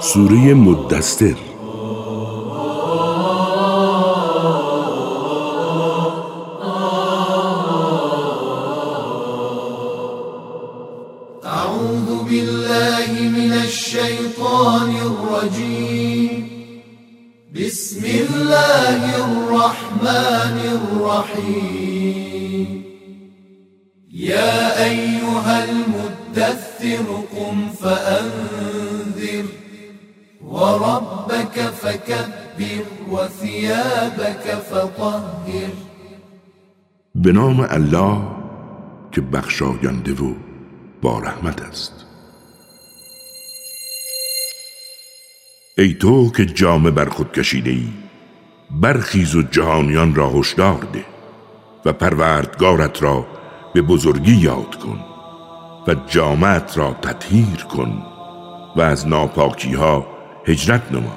سوره مدستر الرحيم. يا أيها المدثر قم فأنذر وربك فكبر وثيابك فطهر. به نام الله که بخشاینده و با رحمت است. ای تو که جامه بر خود کشیده ای برخیز و جهانیان را هشدار ده و پروردگارت را به بزرگی یاد کن و جامعت را تطهیر کن و از ناپاکی ها هجرت نما.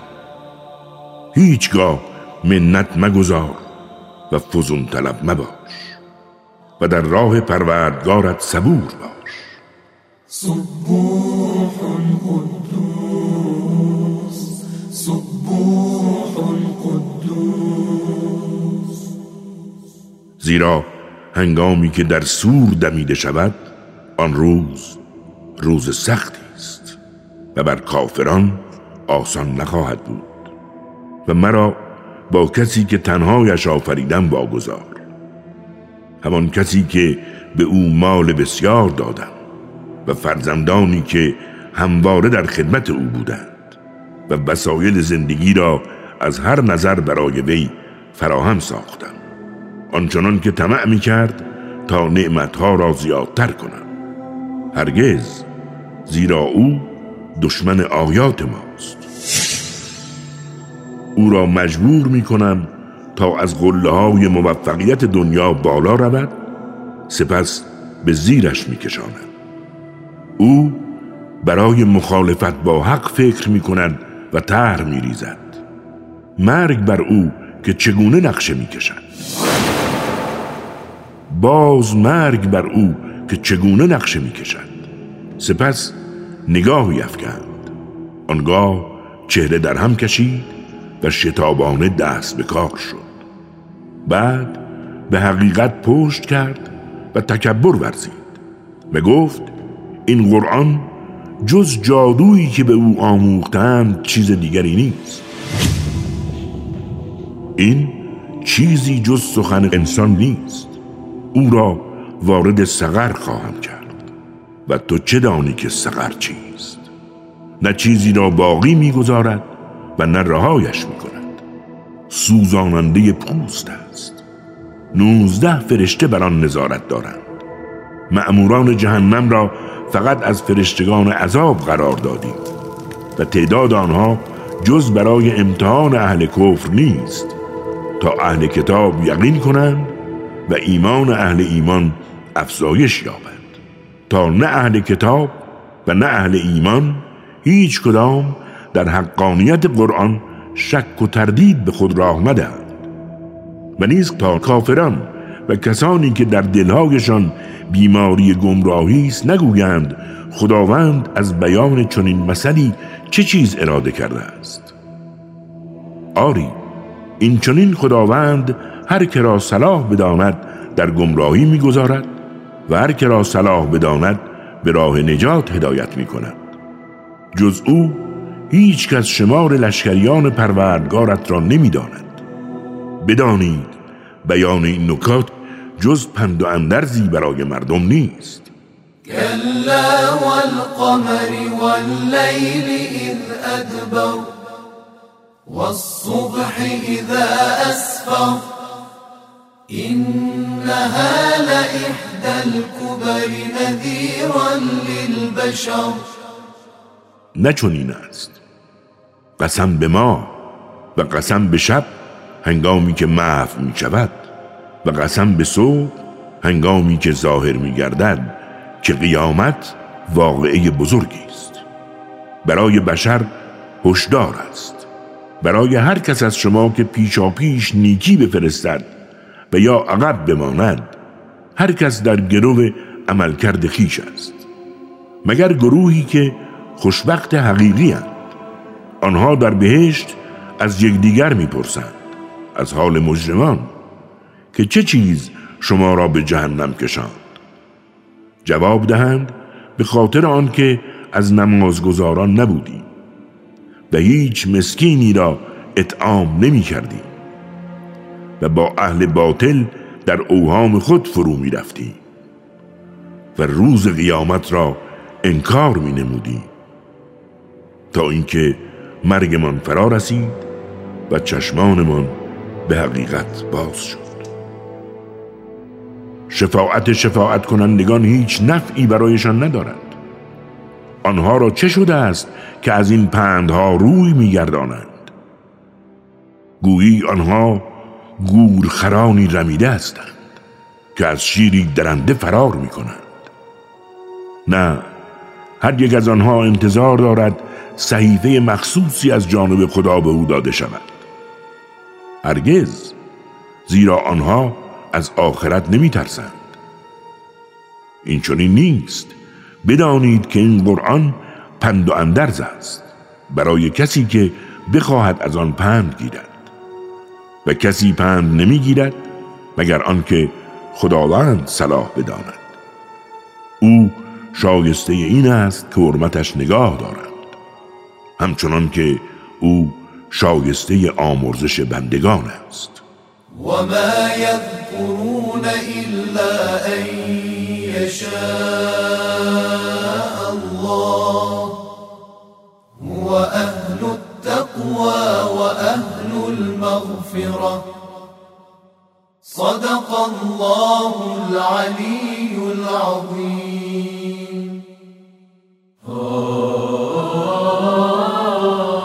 هیچگاه منت مگذار و فزون طلب مباش و در راه پروردگارت صبور باش. سبوح زیرا هنگامی که در سور دمیده شود آن روز روز سختی است و بر کافران آسان نخواهد بود و مرا با کسی که تنهایش آفریدم واگذار. همان کسی که به او مال بسیار دادم و فرزندانی که همواره در خدمت او بودند و وسایل زندگی را از هر نظر برای وی فراهم ساختم. آنچنان که طمع می کرد تا نعمتها را زیادتر کنم. هرگز زیرا او دشمن آیات ماست. او را مجبور می کنم تا از قله های موفقیت دنیا بالا رود سپس به زیرش می کشانم او برای مخالفت با حق فکر می کند و طرح می ریزد مرگ بر او که چگونه نقشه می کشد باز مرگ بر او که چگونه نقشه می کشد سپس نگاهی افکند آنگاه چهره در هم کشید و شتابانه دست به کار شد. بعد به حقیقت پشت کرد و تکبر ورزید و گفت این قرآن جز جادویی که به او آموختند چیز دیگری نیست. این چیزی جز سخن انسان نیست. او را وارد سقر خواهم کرد. و تو چه دانی که سقر چیست؟ نه چیزی را باقی می‌گذارد و نه رهایش می‌کند. سوزاننده پوست است. نوزده فرشته بر آن نظارت دارند. مأموران جهنم را فقط از فرشتگان عذاب قرار دادیم. و تعداد آنها جز برای امتحان اهل کفر نیست. تا اهل کتاب یقین کنند و ایمان اهل ایمان افزایش یابند. تا نه اهل کتاب و نه اهل ایمان هیچ کدام در حقانیت قرآن شک و تردید به خود راه ندهند. و نیز تا کافران و کسانی که در دلهایشان بیماری گمراهی است نگویند خداوند از بیان چنین مسئله چه چیز اراده کرده است. آری این چنین خداوند هر که را صلاح بداند در گمراهی می‌گذارد و هر که را صلاح بداند به راه نجات هدایت می کند جز او هیچ کس شمار لشکریان پروردگارت را نمی‌داند. بدانید بیان این نکات جز پند و اندرزی برای مردم نیست. كلا والقمر والليل إذ أدبر والصبح إذا أسفر إنها لإحدى الكبر نذيرا للبشر. نه چنین است. قسم به ما و قسم به شب هنگامی که محو می شود و قسم به صبح هنگامی که ظاهر می گردد که قیامت واقعه بزرگی است. برای بشر هشدار است. برای هر کس از شما که پیشا پیش نیکی بفرستد و یا عقب بماند هر کس در گرو عملکرد خیش است مگر گروهی که خوشبخت حقیقی هند. آنها در بهشت از یکدیگر می‌پرسند از حال مجرمان که چه چیز شما را به جهنم کشاند جواب دهند به خاطر آنکه از نمازگزاران نبودی و هیچ مسکینی را اطعام نمی کردی. و با اهل باطل در اوهام خود فرو می رفتی. و روز قیامت را انکار می نمودی. تا اینکه مرگمان فرا رسید و چشمانمان به حقیقت باز شد. شفاعت شفاعت کنندگان هیچ نفعی برایشان ندارد آنها را چه شده است که از این پندها روی میگردانند؟ گویی آنها گورخرانی رمیده هستند که از شیری درنده فرار می کنند نه هر یک از آنها انتظار دارد صحیفه مخصوصی از جانب خدا به او داده شود. هرگز زیرا آنها از آخرت نمی ترسند این چنین نیست. بدانید که این قرآن پند و اندرز است برای کسی که بخواهد از آن پند گیرد و کسی پند نمی‌گیرد مگر آنکه خداوند صلاح بداند او شایسته این است که حرمتش نگاه دارند همچنان که او شایسته آمرزش بندگان است و ما یذکرون الا ان یشاء الله و اهل التقوى و اهل المغفره صدق الله العلي العظيم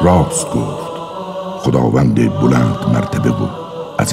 راست گفت. خداوند بلند مرتبه بود از